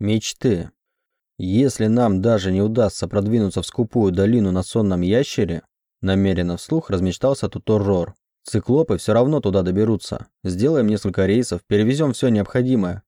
Мечты. Если нам даже не удастся продвинуться в скупую долину на сонном ящере, намеренно вслух размечтался Туторрор. Циклопы все равно туда доберутся. Сделаем несколько рейсов, перевезем все необходимое.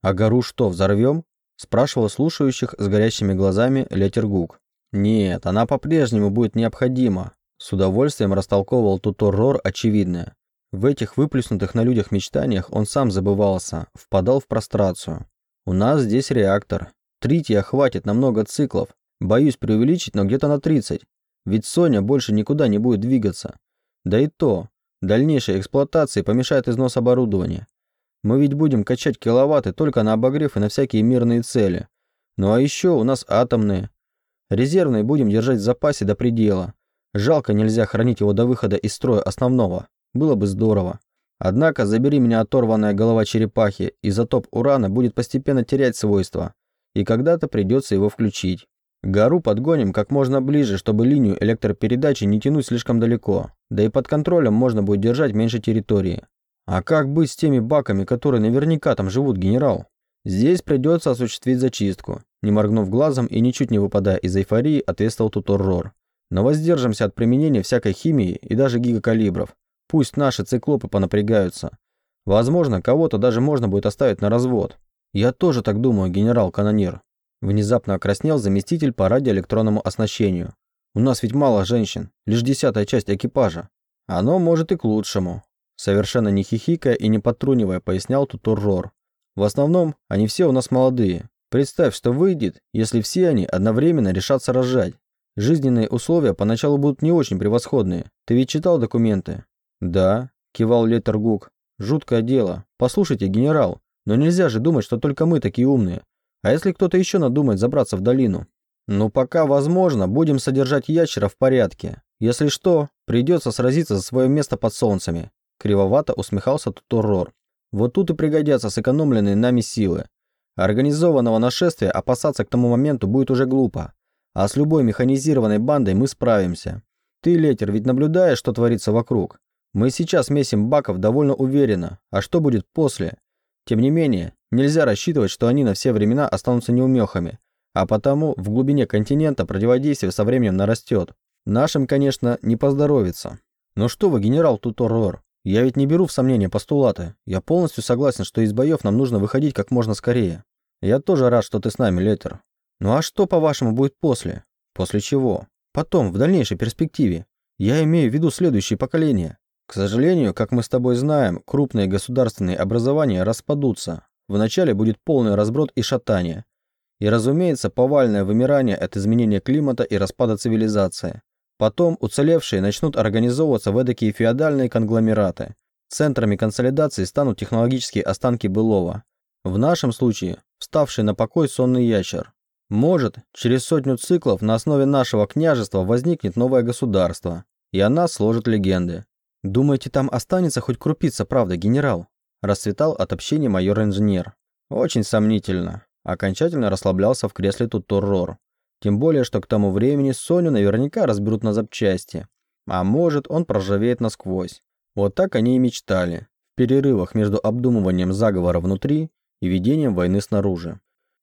А гору что, взорвем? Спрашивал слушающих с горящими глазами Летергук. Нет, она по-прежнему будет необходима. С удовольствием растолковывал Туторрор очевидное. В этих выплеснутых на людях мечтаниях он сам забывался, впадал в прострацию. У нас здесь реактор. Трития хватит на много циклов. Боюсь преувеличить, но где-то на 30. Ведь Соня больше никуда не будет двигаться. Да и то, дальнейшей эксплуатации помешает износ оборудования. Мы ведь будем качать киловатты только на обогрев и на всякие мирные цели. Ну а еще у нас атомные. Резервные будем держать в запасе до предела. Жалко нельзя хранить его до выхода из строя основного. Было бы здорово. Однако забери меня оторванная голова черепахи, изотоп урана будет постепенно терять свойства, и когда-то придется его включить. Гору подгоним как можно ближе, чтобы линию электропередачи не тянуть слишком далеко, да и под контролем можно будет держать меньше территории. А как быть с теми баками, которые наверняка там живут, генерал? Здесь придется осуществить зачистку. Не моргнув глазом и ничуть не выпадая из эйфории, ответствовал Туторрор. Но воздержимся от применения всякой химии и даже гигакалибров. Пусть наши циклопы понапрягаются. Возможно, кого-то даже можно будет оставить на развод. Я тоже так думаю, генерал-канонир. Внезапно окраснел заместитель по радиоэлектронному оснащению. У нас ведь мало женщин, лишь десятая часть экипажа. Оно может и к лучшему. Совершенно не хихикая и не подтрунивая, пояснял Тутуррор. В основном, они все у нас молодые. Представь, что выйдет, если все они одновременно решатся рожать. Жизненные условия поначалу будут не очень превосходные. Ты ведь читал документы? Да, кивал Летергук. Жуткое дело. Послушайте, генерал, но нельзя же думать, что только мы такие умные. А если кто-то еще надумает забраться в долину? Ну, пока возможно, будем содержать ящера в порядке. Если что, придется сразиться за свое место под солнцами. Кривовато усмехался Тутурор. Вот тут и пригодятся сэкономленные нами силы. Организованного нашествия опасаться к тому моменту будет уже глупо. А с любой механизированной бандой мы справимся. Ты, Летер, ведь наблюдаешь, что творится вокруг. Мы сейчас месим баков довольно уверенно, а что будет после? Тем не менее, нельзя рассчитывать, что они на все времена останутся неумехами, а потому в глубине континента противодействие со временем нарастет. Нашим, конечно, не поздоровится. Но что вы, генерал Туторор, я ведь не беру в сомнение постулаты. Я полностью согласен, что из боев нам нужно выходить как можно скорее. Я тоже рад, что ты с нами, Летер. Ну а что, по-вашему, будет после? После чего? Потом, в дальнейшей перспективе. Я имею в виду следующее поколение. К сожалению, как мы с тобой знаем, крупные государственные образования распадутся. Вначале будет полный разброд и шатание. И, разумеется, повальное вымирание от изменения климата и распада цивилизации. Потом уцелевшие начнут организовываться в эдакие феодальные конгломераты. Центрами консолидации станут технологические останки былого. В нашем случае вставший на покой сонный ящер. Может, через сотню циклов на основе нашего княжества возникнет новое государство, и она сложит легенды. «Думаете, там останется хоть крупица правда, генерал?» Расцветал от общения майор-инженер. «Очень сомнительно». Окончательно расслаблялся в кресле Тутуррор. Тем более, что к тому времени Соню наверняка разберут на запчасти. А может, он проржавеет насквозь. Вот так они и мечтали. В перерывах между обдумыванием заговора внутри и ведением войны снаружи.